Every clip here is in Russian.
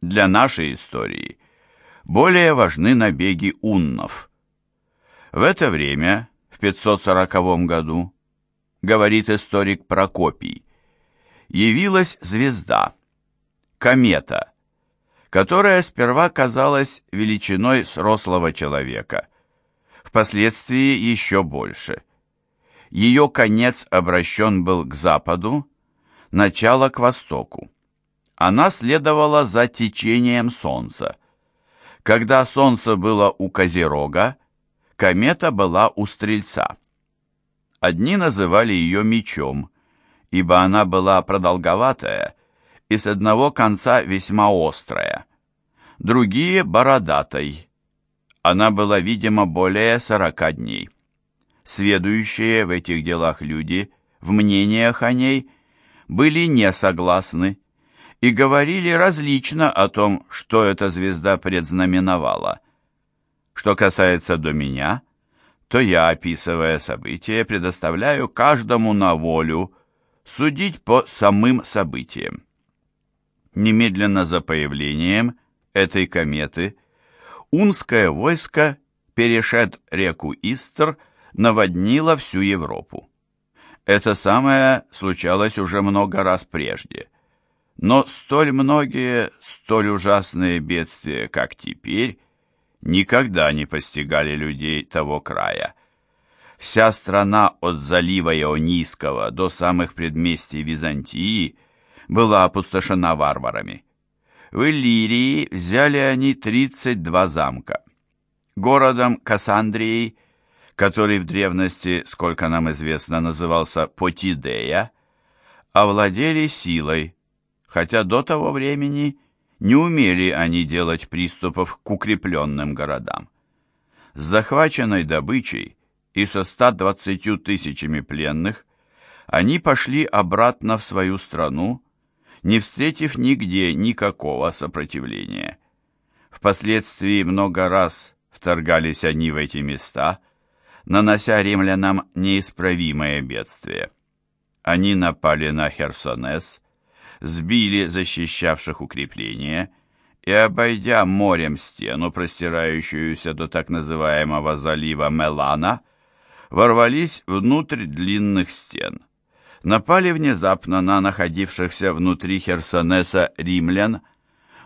Для нашей истории более важны набеги уннов. В это время, в 540 году, говорит историк Прокопий, явилась звезда, комета, которая сперва казалась величиной срослого человека, впоследствии еще больше. Ее конец обращен был к западу, начало к востоку. Она следовала за течением Солнца. Когда Солнце было у Козерога, комета была у Стрельца. Одни называли ее мечом, ибо она была продолговатая и с одного конца весьма острая. Другие — бородатой. Она была, видимо, более сорока дней. Сведущие в этих делах люди в мнениях о ней были не согласны и говорили различно о том, что эта звезда предзнаменовала. Что касается до меня, то я, описывая события, предоставляю каждому на волю судить по самым событиям. Немедленно за появлением этой кометы унское войско, перешед реку Истр, наводнило всю Европу. Это самое случалось уже много раз прежде. Но столь многие, столь ужасные бедствия, как теперь, никогда не постигали людей того края. Вся страна от залива Ионийского до самых предместий Византии была опустошена варварами. В Иллирии взяли они 32 замка. Городом Кассандрией, который в древности, сколько нам известно, назывался Потидея, овладели силой, хотя до того времени не умели они делать приступов к укрепленным городам. С захваченной добычей и со 120 тысячами пленных они пошли обратно в свою страну, не встретив нигде никакого сопротивления. Впоследствии много раз вторгались они в эти места, нанося римлянам неисправимое бедствие. Они напали на Херсонес, сбили защищавших укрепления и, обойдя морем стену, простирающуюся до так называемого залива Мелана, ворвались внутрь длинных стен. Напали внезапно на находившихся внутри Херсонеса римлян,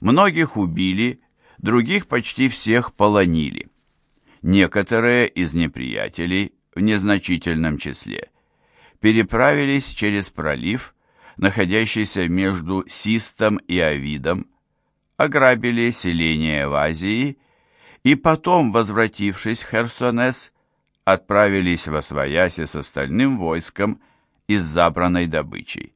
многих убили, других почти всех полонили. Некоторые из неприятелей, в незначительном числе, переправились через пролив, находящийся между Систом и Авидом, ограбили селение в Азии и потом, возвратившись в Херсонес, отправились во Свояси с остальным войском из забранной добычей.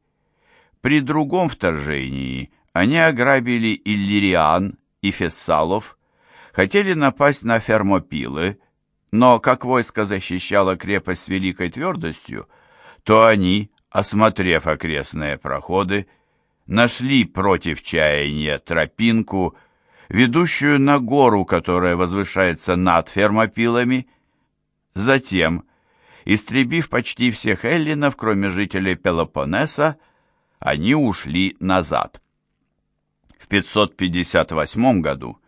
При другом вторжении они ограбили Иллириан и Фессалов, хотели напасть на Фермопилы, но как войско защищало крепость с великой твердостью, то они, осмотрев окрестные проходы, нашли против чаяния тропинку, ведущую на гору, которая возвышается над фермопилами. Затем, истребив почти всех эллинов, кроме жителей Пелопоннеса, они ушли назад. В 558 году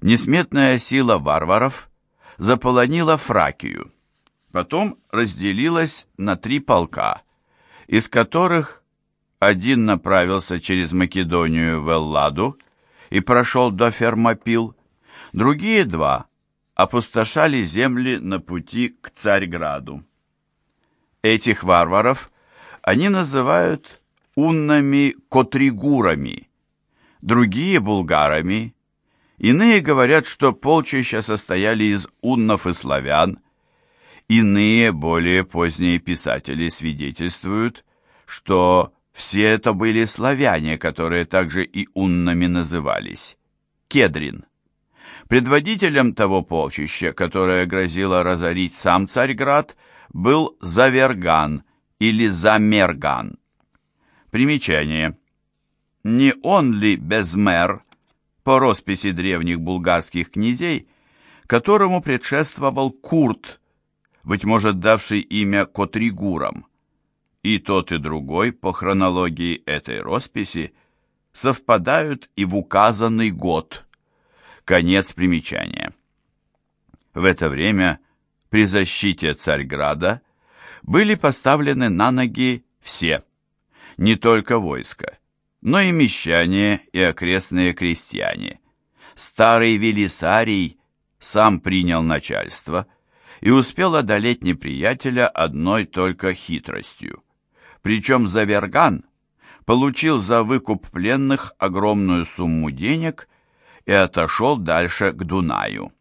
несметная сила варваров заполонила Фракию, потом разделилась на три полка – из которых один направился через Македонию в Элладу и прошел до Фермопил, другие два опустошали земли на пути к Царьграду. Этих варваров они называют уннами-котригурами, другие – булгарами, иные говорят, что полчища состояли из уннов и славян, Иные, более поздние писатели свидетельствуют, что все это были славяне, которые также и уннами назывались. Кедрин. Предводителем того полчища, которое грозило разорить сам Царьград, был Заверган или Замерган. Примечание. Не он ли Безмер, по росписи древних булгарских князей, которому предшествовал Курт, быть может, давший имя Котригурам. И тот, и другой, по хронологии этой росписи, совпадают и в указанный год. Конец примечания. В это время при защите Царьграда были поставлены на ноги все, не только войско, но и мещане и окрестные крестьяне. Старый Велисарий сам принял начальство и успел одолеть неприятеля одной только хитростью. Причем Заверган получил за выкуп пленных огромную сумму денег и отошел дальше к Дунаю.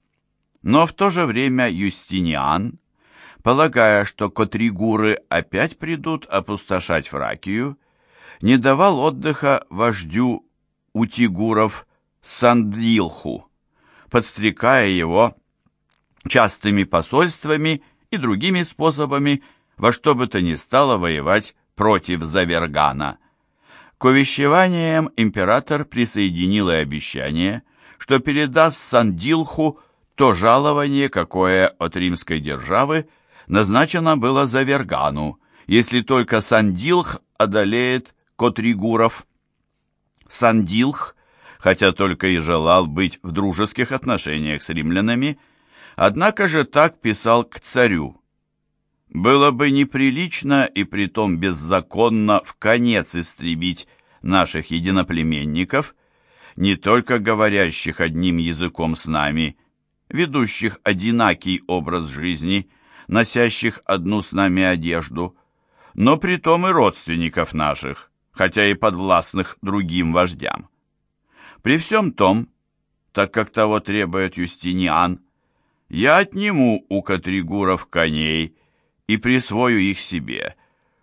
Но в то же время Юстиниан, полагая, что котригуры опять придут опустошать Фракию, не давал отдыха вождю утигуров Сандилху, подстрекая его частыми посольствами и другими способами во что бы то ни стало воевать против Завергана. К увещеваниям император присоединил и обещание, что передаст Сандилху то жалование, какое от римской державы назначено было за Вергану, если только Сандилх одолеет Котригуров. Сандилх, хотя только и желал быть в дружеских отношениях с римлянами, однако же так писал к царю. «Было бы неприлично и притом беззаконно в конец истребить наших единоплеменников, не только говорящих одним языком с нами, ведущих одинакий образ жизни, носящих одну с нами одежду, но притом и родственников наших, хотя и подвластных другим вождям. При всем том, так как того требует Юстиниан, я отниму у Катригуров коней и присвою их себе,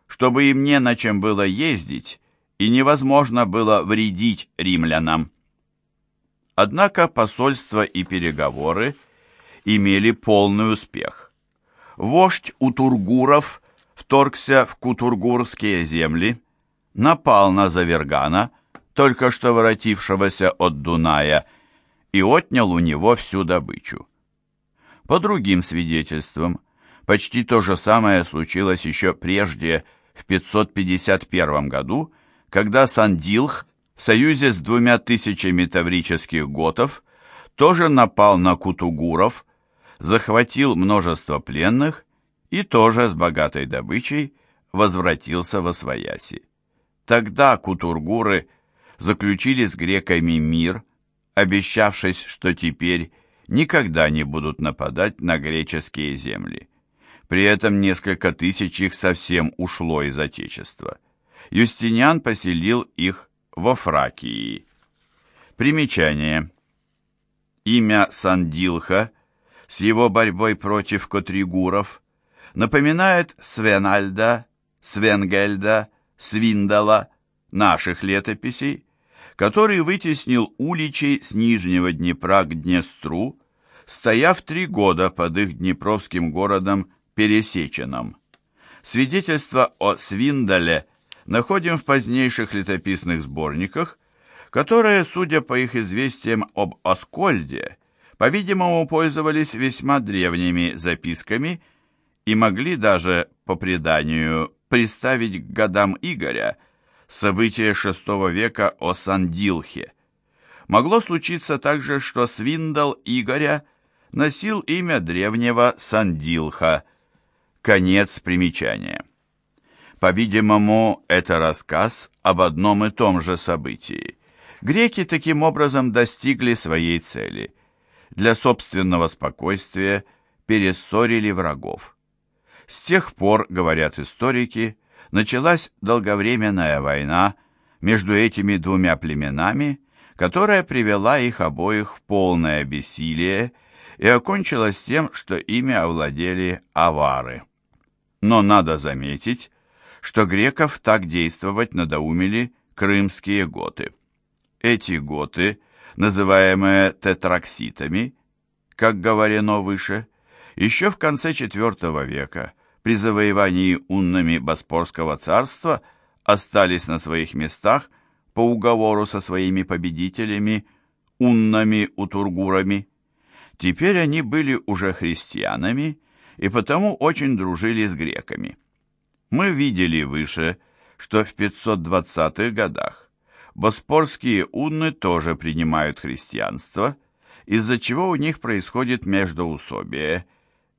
чтобы им не на чем было ездить и невозможно было вредить римлянам. Однако посольство и переговоры имели полный успех. Вождь Утургуров вторгся в Кутургурские земли, напал на Завергана, только что воротившегося от Дуная, и отнял у него всю добычу. По другим свидетельствам, почти то же самое случилось еще прежде, в 551 году, когда Сандилх в союзе с двумя тысячами таврических готов тоже напал на кутугуров, захватил множество пленных и тоже с богатой добычей возвратился во свояси. Тогда кутургуры заключили с греками мир, обещавшись, что теперь никогда не будут нападать на греческие земли. При этом несколько тысяч их совсем ушло из Отечества. Юстиниан поселил их во Фракии. Примечание. Имя Сандилха с его борьбой против котригуров напоминает Свенальда, Свенгельда, Свиндала, наших летописей, который вытеснил уличей с Нижнего Днепра к Днестру, стояв три года под их днепровским городом Пересеченным. Свидетельство о Свиндале находим в позднейших летописных сборниках, которые, судя по их известиям об Аскольде, по-видимому, пользовались весьма древними записками и могли даже, по преданию, представить к годам Игоря события VI века о Сандилхе. Могло случиться также, что Свиндал Игоря носил имя древнего Сандилха. Конец примечания. По-видимому, это рассказ об одном и том же событии. Греки таким образом достигли своей цели. Для собственного спокойствия перессорили врагов. С тех пор, говорят историки, началась долговременная война между этими двумя племенами, которая привела их обоих в полное бессилие и окончилась тем, что ими овладели авары. Но надо заметить, что греков так действовать надоумили крымские готы. Эти готы, называемые тетракситами, как говорено выше, еще в конце IV века при завоевании уннами Боспорского царства остались на своих местах по уговору со своими победителями, уннами-утургурами. Теперь они были уже христианами и потому очень дружили с греками. Мы видели выше, что в 520-х годах боспорские унны тоже принимают христианство, из-за чего у них происходит междоусобие,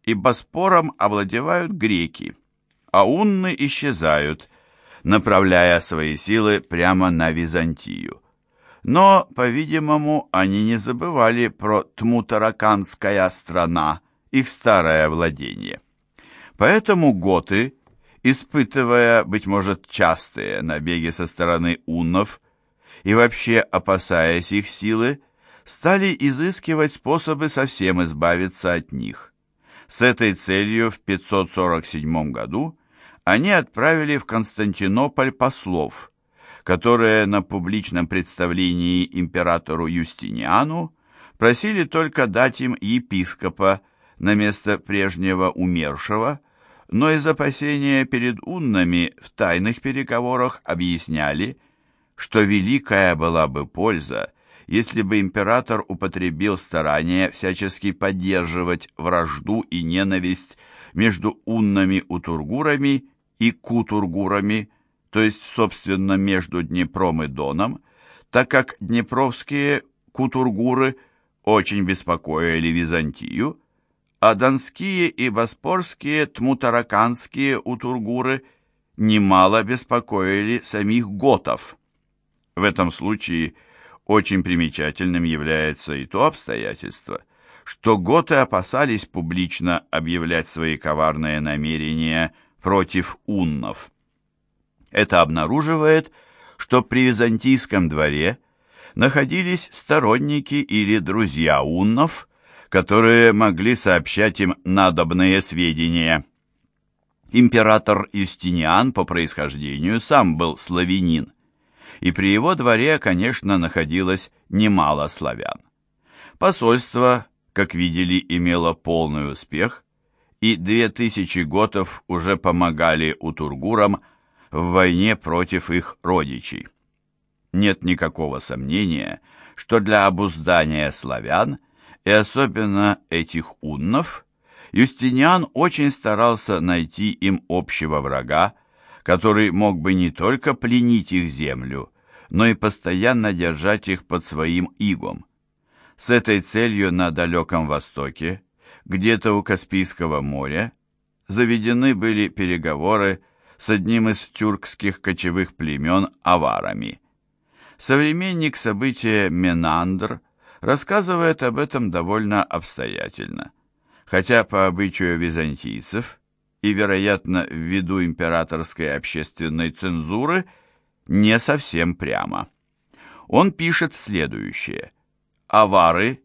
и Боспором овладевают греки, а унны исчезают, направляя свои силы прямо на Византию. Но, по-видимому, они не забывали про Тмутараканская страна, их старое владение. Поэтому готы, испытывая, быть может, частые набеги со стороны уннов и вообще опасаясь их силы, стали изыскивать способы совсем избавиться от них. С этой целью в 547 году они отправили в Константинополь послов – которые на публичном представлении императору Юстиниану просили только дать им епископа на место прежнего умершего, но из опасения перед уннами в тайных переговорах объясняли, что великая была бы польза, если бы император употребил старания всячески поддерживать вражду и ненависть между уннами-утургурами и кутургурами, то есть, собственно, между Днепром и Доном, так как днепровские кутургуры очень беспокоили Византию, а донские и боспорские тмутараканские утургуры немало беспокоили самих готов. В этом случае очень примечательным является и то обстоятельство, что готы опасались публично объявлять свои коварные намерения против уннов. Это обнаруживает, что при византийском дворе находились сторонники или друзья уннов, которые могли сообщать им надобные сведения. Император Юстиниан по происхождению сам был славянин, и при его дворе, конечно, находилось немало славян. Посольство, как видели, имело полный успех, и две тысячи готов уже помогали утургурам в войне против их родичей. Нет никакого сомнения, что для обуздания славян, и особенно этих уннов, Юстиниан очень старался найти им общего врага, который мог бы не только пленить их землю, но и постоянно держать их под своим игом. С этой целью на Далеком Востоке, где-то у Каспийского моря, заведены были переговоры с одним из тюркских кочевых племен аварами. Современник события Менандр рассказывает об этом довольно обстоятельно, хотя по обычаю византийцев и, вероятно, ввиду императорской общественной цензуры, не совсем прямо. Он пишет следующее. Авары,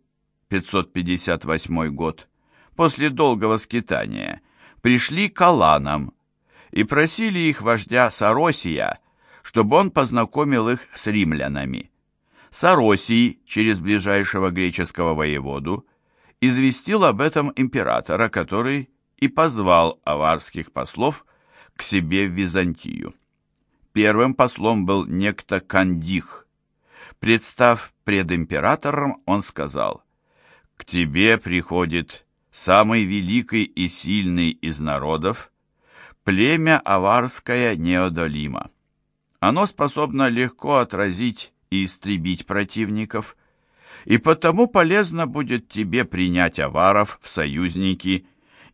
558 год, после долгого скитания, пришли к Аланам, и просили их вождя Саросия, чтобы он познакомил их с римлянами. Саросий через ближайшего греческого воеводу известил об этом императора, который и позвал аварских послов к себе в Византию. Первым послом был некто Кандих. Представ пред императором, он сказал, «К тебе приходит самый великий и сильный из народов, Племя аварское неодолимо. Оно способно легко отразить и истребить противников, и потому полезно будет тебе принять аваров в союзники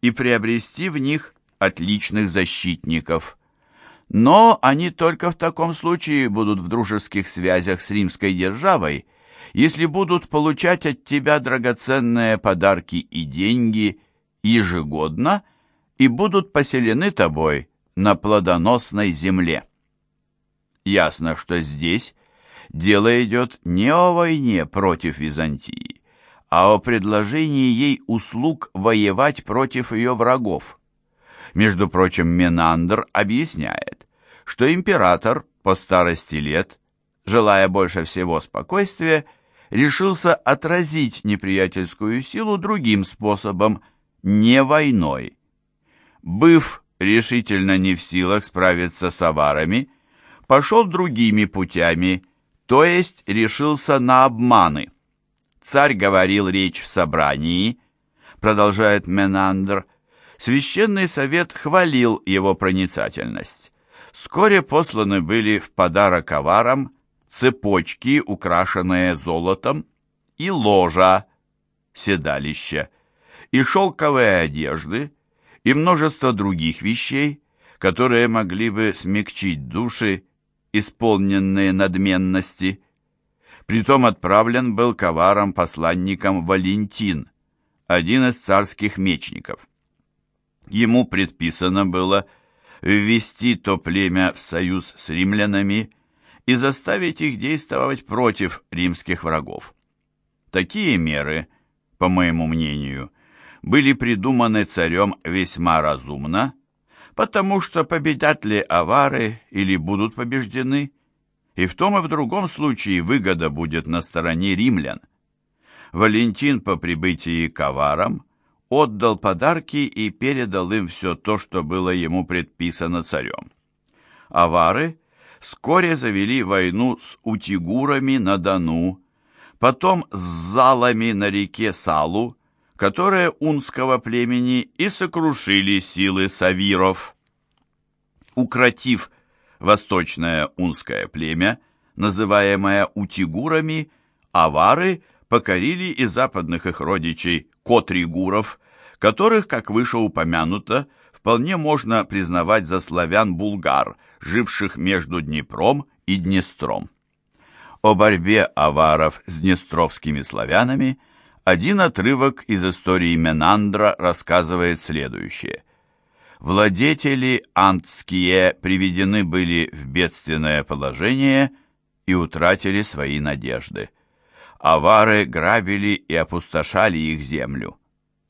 и приобрести в них отличных защитников. Но они только в таком случае будут в дружеских связях с римской державой, если будут получать от тебя драгоценные подарки и деньги ежегодно и будут поселены тобой на плодоносной земле. Ясно, что здесь дело идет не о войне против Византии, а о предложении ей услуг воевать против ее врагов. Между прочим, Менандр объясняет, что император по старости лет, желая больше всего спокойствия, решился отразить неприятельскую силу другим способом, не войной быв решительно не в силах справиться с аварами, пошел другими путями, то есть решился на обманы. Царь говорил речь в собрании, продолжает Менандр, Священный совет хвалил его проницательность. Вскоре посланы были в подарок аварам цепочки, украшенные золотом, и ложа, седалище, и шелковые одежды, и множество других вещей, которые могли бы смягчить души, исполненные надменности. Притом отправлен был коваром посланником Валентин, один из царских мечников. Ему предписано было ввести то племя в союз с римлянами и заставить их действовать против римских врагов. Такие меры, по моему мнению, были придуманы царем весьма разумно, потому что победят ли авары или будут побеждены, и в том и в другом случае выгода будет на стороне римлян. Валентин по прибытии к аварам отдал подарки и передал им все то, что было ему предписано царем. Авары вскоре завели войну с утигурами на Дону, потом с залами на реке Салу, которые унского племени и сокрушили силы савиров. Укротив восточное унское племя, называемое утигурами, авары покорили и западных их родичей котригуров, которых, как выше упомянуто, вполне можно признавать за славян-булгар, живших между Днепром и Днестром. О борьбе аваров с днестровскими славянами – один отрывок из истории Менандра рассказывает следующее. Владетели антские приведены были в бедственное положение и утратили свои надежды. Авары грабили и опустошали их землю.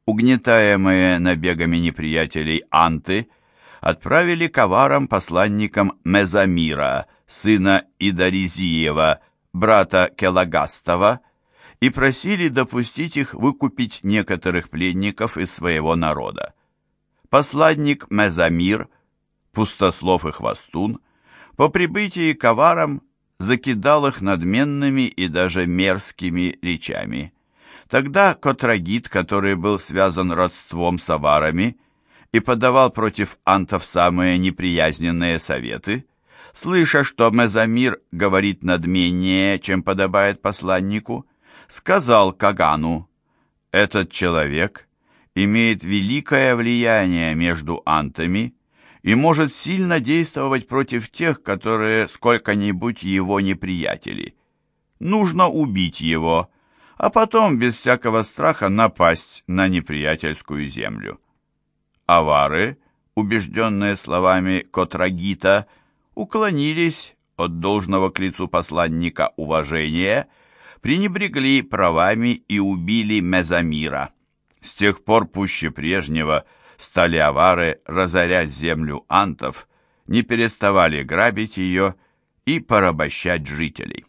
Угнетаемые набегами неприятелей анты отправили к аварам посланникам Мезамира, сына Идаризиева, брата Келагастова, и просили допустить их выкупить некоторых пленников из своего народа. Посланник Мезамир, пустослов и хвостун, по прибытии к аварам закидал их надменными и даже мерзкими речами. Тогда Котрагит, который был связан родством с аварами и подавал против антов самые неприязненные советы, слыша, что Мезамир говорит надменнее, чем подобает посланнику, сказал Кагану, «Этот человек имеет великое влияние между антами и может сильно действовать против тех, которые сколько-нибудь его неприятели. Нужно убить его, а потом без всякого страха напасть на неприятельскую землю». Авары, убежденные словами Котрагита, уклонились от должного к лицу посланника уважения – пренебрегли правами и убили Мезамира. С тех пор пуще прежнего стали авары разорять землю антов, не переставали грабить ее и порабощать жителей.